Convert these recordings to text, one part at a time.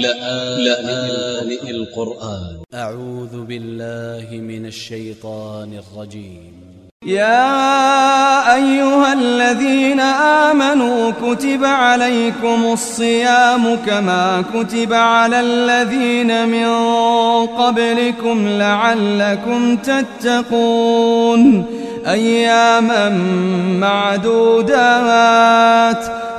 لآن القرآن. أ ع و ذ ب ا ل ل ه من ا ل ش ي ط ا ن ا ل ج ي م يا أيها الذين آمنوا كتب عليكم الصيام كما كتب على الذين من قبلكم لعلكم تتقون. أياما معدودات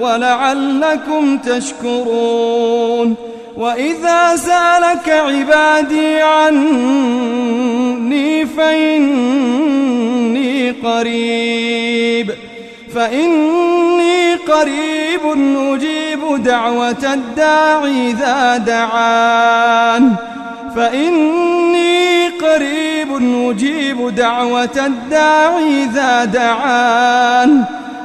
ولعلكم تشكرون وإذا سألك عبادي عني فإني قريب فإني قريب أجيب دعوة الداعي إذا دعان فإني قريب أجيب دعوة الداعي إذا دعان